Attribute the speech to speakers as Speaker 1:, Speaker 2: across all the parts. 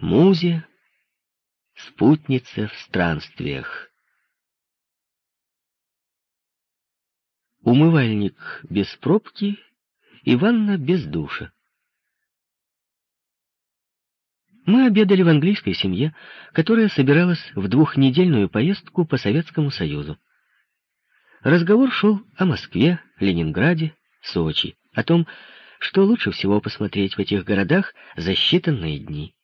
Speaker 1: Музе, спутница в странствиях. Умывальник без пробки и ванна без душа. Мы обедали в английской семье, которая собиралась в двухнедельную поездку по Советскому Союзу. Разговор шел о Москве, Ленинграде, Сочи, о том, что лучше всего посмотреть в этих городах за считанные дни.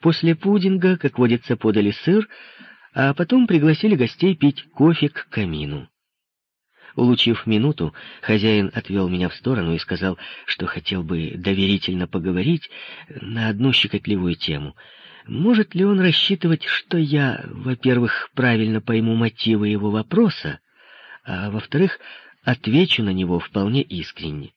Speaker 1: После пудинга, как водится, подали сыр, а потом пригласили гостей пить кофе к камину. Улучив минуту, хозяин отвел меня в сторону и сказал, что хотел бы доверительно поговорить на одну щекотливую тему. Может ли он рассчитывать, что я, во-первых, правильно пойму мотивы его вопроса, а во-вторых, отвечу на него вполне искренне?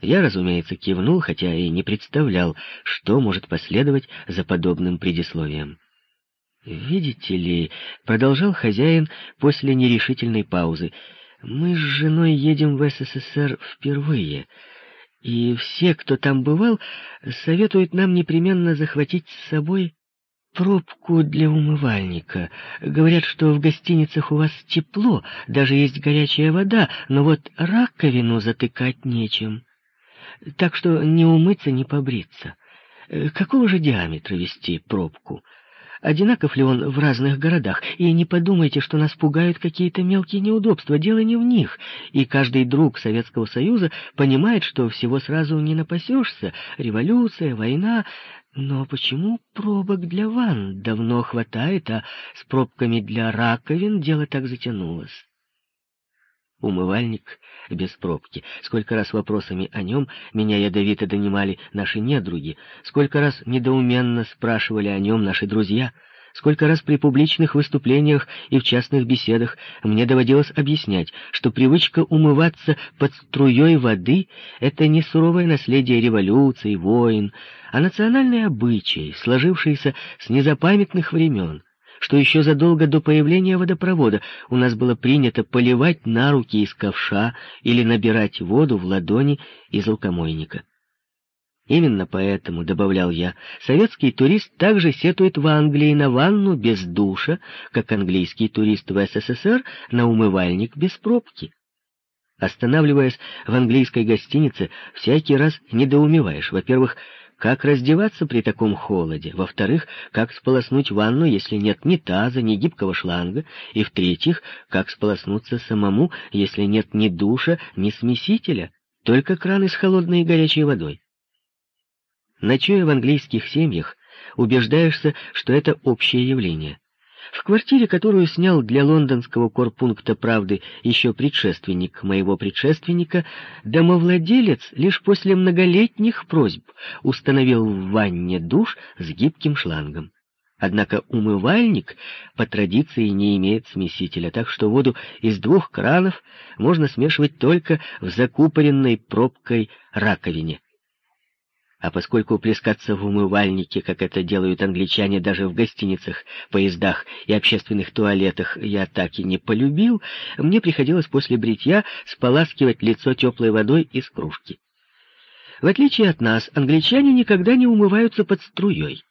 Speaker 1: Я, разумеется, кивнул, хотя и не представлял, что может последовать за подобным предисловием. «Видите ли», — продолжал хозяин после нерешительной паузы, — «мы с женой едем в СССР впервые, и все, кто там бывал, советуют нам непременно захватить с собой пробку для умывальника. Говорят, что в гостиницах у вас тепло, даже есть горячая вода, но вот раковину затыкать нечем» так что не умыться, не побриться. Э, какого же диаметра вести пробку? Одинаков ли он в разных городах? И не подумайте, что нас пугают какие-то мелкие неудобства. Дело не в них. И каждый друг Советского Союза понимает, что всего сразу не напасешься. Революция, война. Но почему пробок для ванн давно хватает, а с пробками для раковин дело так затянулось? Умывальник без пробки. Сколько раз вопросами о нем меня ядовито донимали наши недруги, сколько раз недоуменно спрашивали о нем наши друзья, сколько раз при публичных выступлениях и в частных беседах мне доводилось объяснять, что привычка умываться под струей воды — это не суровое наследие революции, войн, а национальный обычай, сложившийся с незапамятных времен, что еще задолго до появления водопровода у нас было принято поливать на руки из ковша или набирать воду в ладони из рукомойника. Именно поэтому, добавлял я, советский турист также сетует в Англии на ванну без душа, как английский турист в СССР на умывальник без пробки. Останавливаясь в английской гостинице, всякий раз недоумеваешь, во-первых, как раздеваться при таком холоде, во-вторых, как сполоснуть ванну, если нет ни таза, ни гибкого шланга, и в-третьих, как сполоснуться самому, если нет ни душа, ни смесителя, только краны с холодной и горячей водой. Ночуя в английских семьях, убеждаешься, что это общее явление. В квартире, которую снял для лондонского корпункта «Правды» еще предшественник моего предшественника, домовладелец лишь после многолетних просьб установил в ванне душ с гибким шлангом. Однако умывальник по традиции не имеет смесителя, так что воду из двух кранов можно смешивать только в закупоренной пробкой раковине. А поскольку плескаться в умывальнике, как это делают англичане даже в гостиницах, поездах и общественных туалетах, я так и не полюбил, мне приходилось после бритья споласкивать лицо теплой водой из кружки. В отличие от нас, англичане никогда не умываются под струей.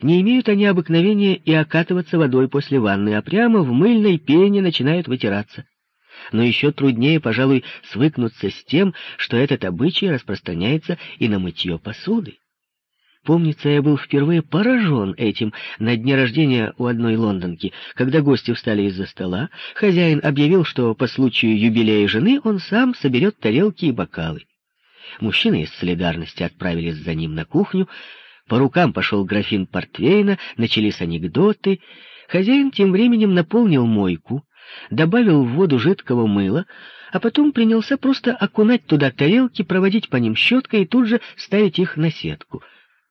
Speaker 1: Не имеют они обыкновения и окатываться водой после ванны, а прямо в мыльной пене начинают вытираться но еще труднее, пожалуй, свыкнуться с тем, что этот обычай распространяется и на мытье посуды. Помнится, я был впервые поражен этим на дне рождения у одной лондонки. Когда гости встали из-за стола, хозяин объявил, что по случаю юбилея жены он сам соберет тарелки и бокалы. Мужчины из солидарности отправились за ним на кухню, по рукам пошел графин портвейна, начались анекдоты. Хозяин тем временем наполнил мойку, добавил в воду жидкого мыла, а потом принялся просто окунать туда тарелки, проводить по ним щеткой и тут же ставить их на сетку.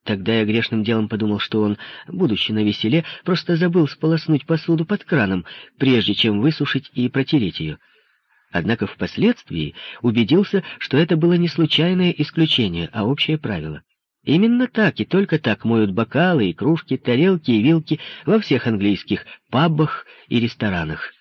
Speaker 1: Тогда я грешным делом подумал, что он, будучи на веселе, просто забыл сполоснуть посуду под краном, прежде чем высушить и протереть ее. Однако впоследствии убедился, что это было не случайное исключение, а общее правило. Именно так и только так моют бокалы и кружки, тарелки и вилки во всех английских пабах и ресторанах.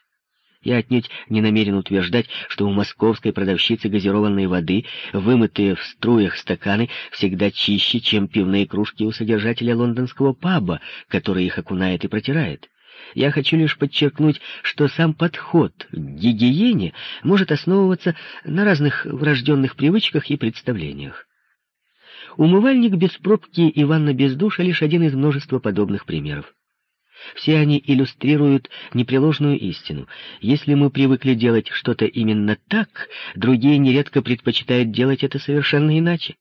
Speaker 1: Я отнюдь не намерен утверждать, что у московской продавщицы газированной воды вымытые в струях стаканы всегда чище, чем пивные кружки у содержателя лондонского паба, который их окунает и протирает. Я хочу лишь подчеркнуть, что сам подход к гигиене может основываться на разных врожденных привычках и представлениях. Умывальник без пробки и ванна без душа — лишь один из множества подобных примеров. Все они иллюстрируют непреложную истину. Если мы привыкли делать что-то именно так, другие нередко предпочитают делать это совершенно иначе.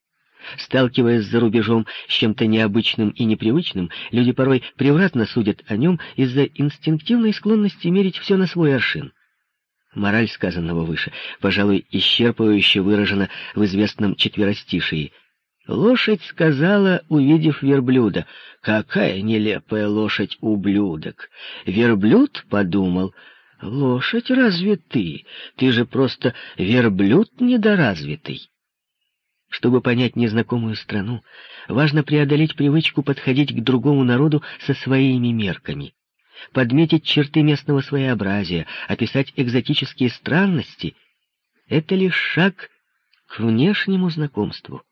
Speaker 1: Сталкиваясь за рубежом с чем-то необычным и непривычным, люди порой превратно судят о нем из-за инстинктивной склонности мерить все на свой аршин. Мораль сказанного выше, пожалуй, исчерпывающе выражена в известном четверостишии — Лошадь сказала, увидев верблюда, «Какая нелепая лошадь-ублюдок!» Верблюд подумал, «Лошадь разве ты? Ты же просто верблюд недоразвитый!» Чтобы понять незнакомую страну, важно преодолеть привычку подходить к другому народу со своими мерками, подметить черты местного своеобразия, описать экзотические странности — это лишь шаг к внешнему знакомству.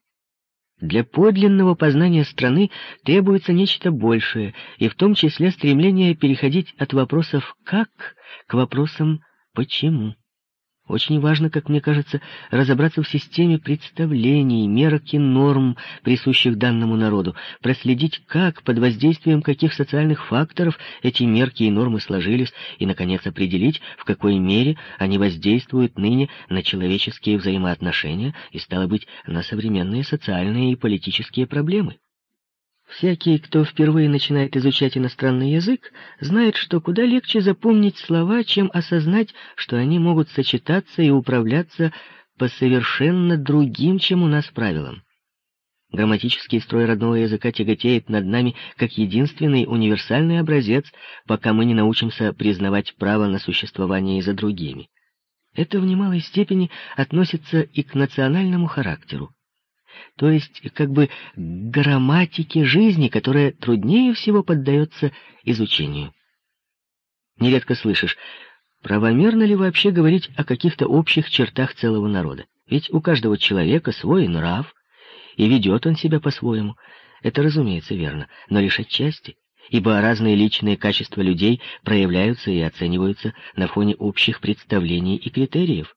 Speaker 1: Для подлинного познания страны требуется нечто большее, и в том числе стремление переходить от вопросов «как» к вопросам «почему». Очень важно, как мне кажется, разобраться в системе представлений, мерок и норм, присущих данному народу, проследить, как, под воздействием каких социальных факторов эти мерки и нормы сложились, и, наконец, определить, в какой мере они воздействуют ныне на человеческие взаимоотношения и, стало быть, на современные социальные и политические проблемы. Всякий, кто впервые начинает изучать иностранный язык, знает, что куда легче запомнить слова, чем осознать, что они могут сочетаться и управляться по совершенно другим, чем у нас правилам. Грамматический строй родного языка тяготеет над нами как единственный универсальный образец, пока мы не научимся признавать право на существование и за другими. Это в немалой степени относится и к национальному характеру то есть как бы грамматике жизни, которая труднее всего поддается изучению. Нередко слышишь, правомерно ли вообще говорить о каких-то общих чертах целого народа? Ведь у каждого человека свой нрав, и ведет он себя по-своему. Это, разумеется, верно, но лишь отчасти, ибо разные личные качества людей проявляются и оцениваются на фоне общих представлений и критериев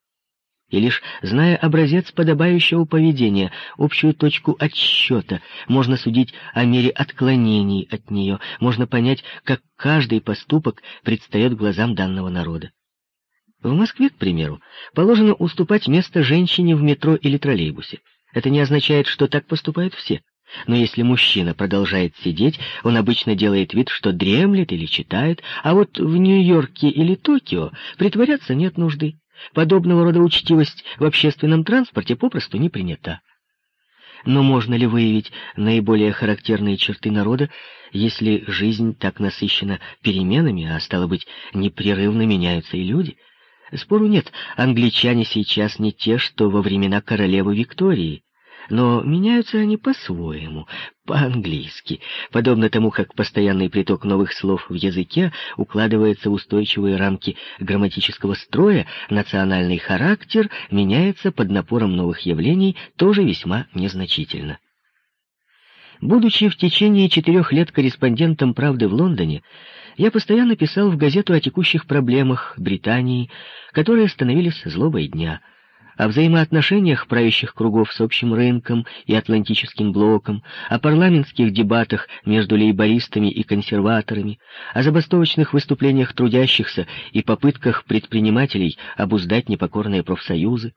Speaker 1: и лишь зная образец подобающего поведения, общую точку отсчета, можно судить о мере отклонений от нее, можно понять, как каждый поступок предстает глазам данного народа. В Москве, к примеру, положено уступать место женщине в метро или троллейбусе. Это не означает, что так поступают все. Но если мужчина продолжает сидеть, он обычно делает вид, что дремлет или читает, а вот в Нью-Йорке или Токио притворяться нет нужды. Подобного рода учтивость в общественном транспорте попросту не принята. Но можно ли выявить наиболее характерные черты народа, если жизнь так насыщена переменами, а стало быть, непрерывно меняются и люди? Спору нет, англичане сейчас не те, что во времена королевы Виктории но меняются они по-своему, по-английски, подобно тому, как постоянный приток новых слов в языке укладывается в устойчивые рамки грамматического строя, национальный характер меняется под напором новых явлений тоже весьма незначительно. Будучи в течение четырех лет корреспондентом «Правды» в Лондоне, я постоянно писал в газету о текущих проблемах Британии, которые становились злобой дня — о взаимоотношениях правящих кругов с общим рынком и Атлантическим блоком, о парламентских дебатах между лейбористами и консерваторами, о забастовочных выступлениях трудящихся и попытках предпринимателей обуздать непокорные профсоюзы.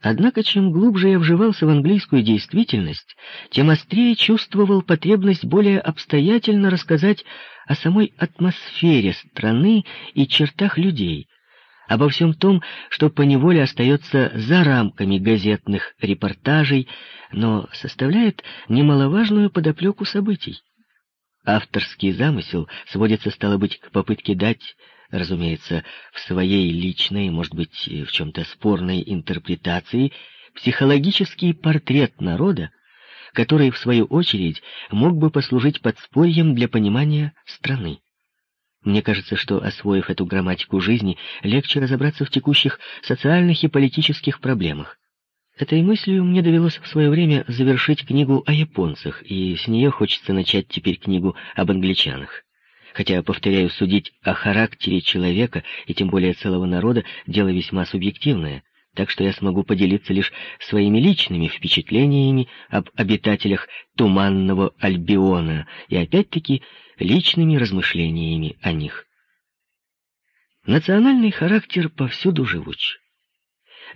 Speaker 1: Однако, чем глубже я вживался в английскую действительность, тем острее чувствовал потребность более обстоятельно рассказать о самой атмосфере страны и чертах людей, обо всем том, что поневоле остается за рамками газетных репортажей, но составляет немаловажную подоплеку событий. Авторский замысел сводится, стало быть, к попытке дать, разумеется, в своей личной, может быть, в чем-то спорной интерпретации, психологический портрет народа, который, в свою очередь, мог бы послужить подспорьем для понимания страны. Мне кажется, что, освоив эту грамматику жизни, легче разобраться в текущих социальных и политических проблемах. Этой мыслью мне довелось в свое время завершить книгу о японцах, и с нее хочется начать теперь книгу об англичанах. Хотя, повторяю, судить о характере человека, и тем более целого народа, дело весьма субъективное, так что я смогу поделиться лишь своими личными впечатлениями об обитателях Туманного Альбиона и, опять-таки, личными размышлениями о них. Национальный характер повсюду живуч.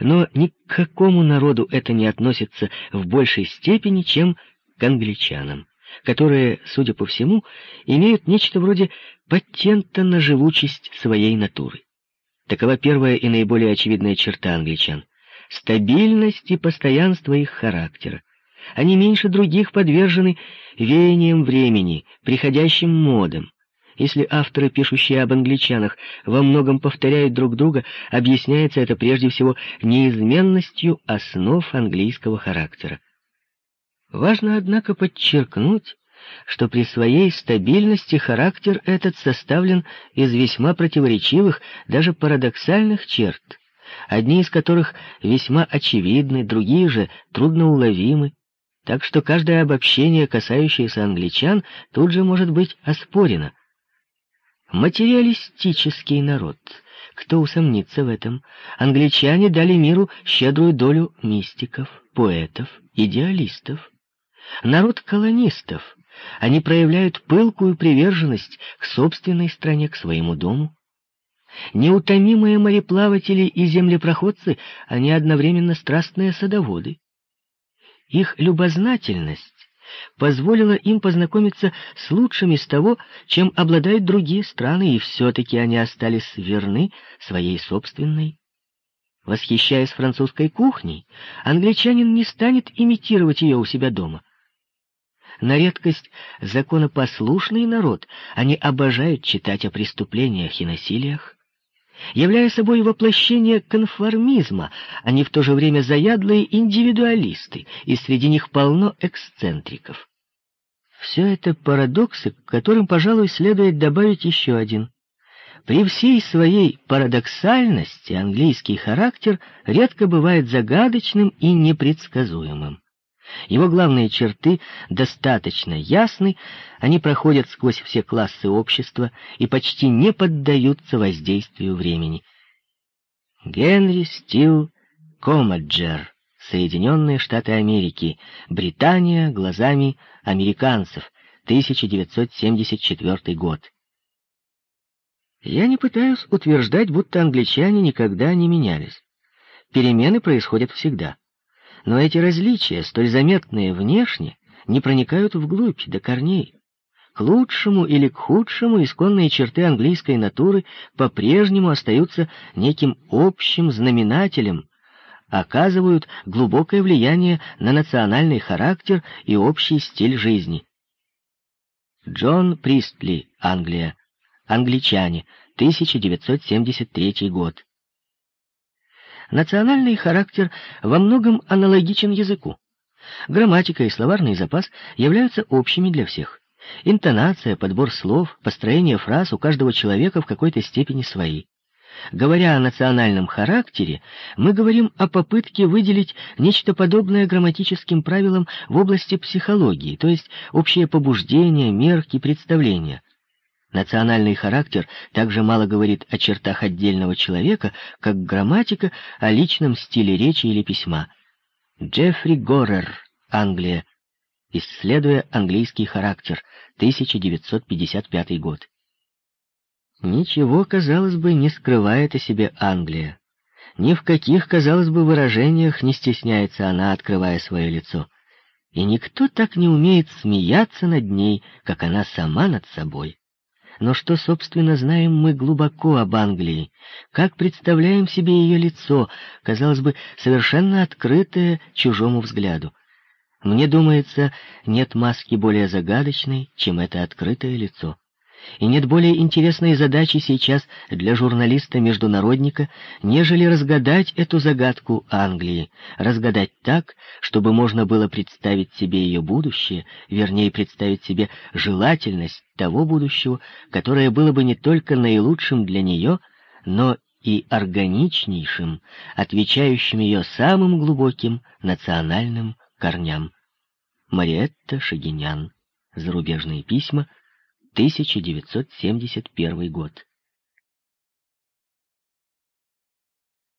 Speaker 1: Но ни к какому народу это не относится в большей степени, чем к англичанам, которые, судя по всему, имеют нечто вроде патента на живучесть своей натуры. Такова первая и наиболее очевидная черта англичан — стабильность и постоянство их характера. Они меньше других подвержены веяниям времени, приходящим модам. Если авторы, пишущие об англичанах, во многом повторяют друг друга, объясняется это прежде всего неизменностью основ английского характера. Важно, однако, подчеркнуть, что при своей стабильности характер этот составлен из весьма противоречивых, даже парадоксальных черт, одни из которых весьма очевидны, другие же трудноуловимы, так что каждое обобщение, касающееся англичан, тут же может быть оспорено. Материалистический народ. Кто усомнится в этом? Англичане дали миру щедрую долю мистиков, поэтов, идеалистов. Народ колонистов. Они проявляют пылкую приверженность к собственной стране, к своему дому. Неутомимые мореплаватели и землепроходцы, они одновременно страстные садоводы. Их любознательность позволила им познакомиться с лучшими из того, чем обладают другие страны, и все-таки они остались верны своей собственной. Восхищаясь французской кухней, англичанин не станет имитировать ее у себя дома. На редкость законопослушный народ, они обожают читать о преступлениях и насилиях. Являя собой воплощение конформизма, они в то же время заядлые индивидуалисты, и среди них полно эксцентриков. Все это парадоксы, к которым, пожалуй, следует добавить еще один. При всей своей парадоксальности английский характер редко бывает загадочным и непредсказуемым. Его главные черты достаточно ясны, они проходят сквозь все классы общества и почти не поддаются воздействию времени. Генри Стил Комаджер, Соединенные Штаты Америки, Британия глазами американцев, 1974 год. Я не пытаюсь утверждать, будто англичане никогда не менялись. Перемены происходят всегда. Но эти различия, столь заметные внешне, не проникают вглубь, до корней. К лучшему или к худшему исконные черты английской натуры по-прежнему остаются неким общим знаменателем, оказывают глубокое влияние на национальный характер и общий стиль жизни. Джон Пристли, Англия. Англичане, 1973 год. Национальный характер во многом аналогичен языку. Грамматика и словарный запас являются общими для всех. Интонация, подбор слов, построение фраз у каждого человека в какой-то степени свои. Говоря о национальном характере, мы говорим о попытке выделить нечто подобное грамматическим правилам в области психологии, то есть общее побуждение, мерки, представления. Национальный характер также мало говорит о чертах отдельного человека, как грамматика о личном стиле речи или письма. Джеффри Горер, Англия. Исследуя английский характер, 1955 год. Ничего, казалось бы, не скрывает о себе Англия. Ни в каких, казалось бы, выражениях не стесняется она, открывая свое лицо. И никто так не умеет смеяться над ней, как она сама над собой. Но что, собственно, знаем мы глубоко об Англии? Как представляем себе ее лицо, казалось бы, совершенно открытое чужому взгляду? Мне думается, нет маски более загадочной, чем это открытое лицо. И нет более интересной задачи сейчас для журналиста-международника, нежели разгадать эту загадку Англии, разгадать так, чтобы можно было представить себе ее будущее, вернее, представить себе желательность того будущего, которое было бы не только наилучшим для нее, но и органичнейшим, отвечающим ее самым глубоким национальным корням. Мариетта Шагинян. Зарубежные письма, 1971 год.